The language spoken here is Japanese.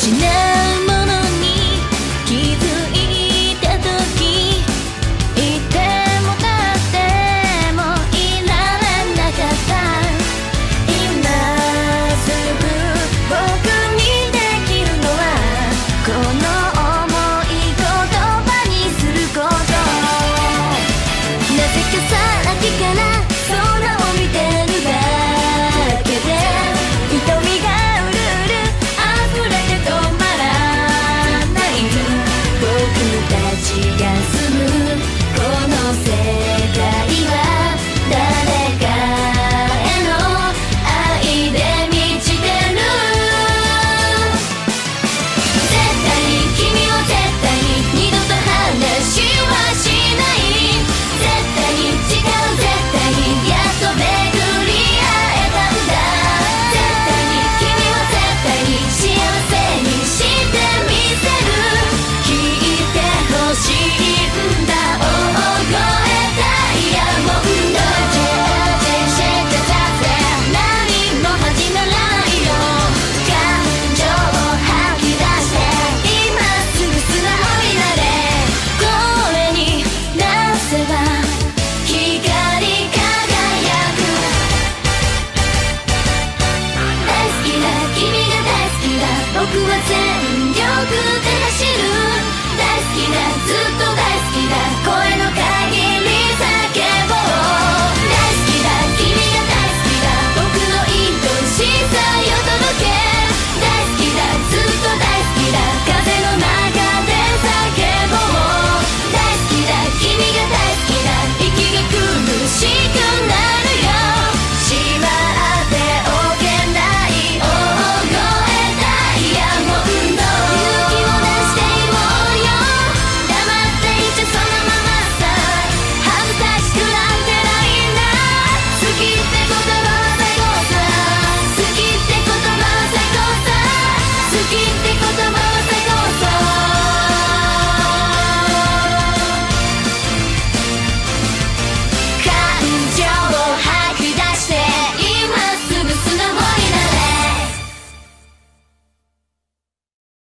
She never は全力で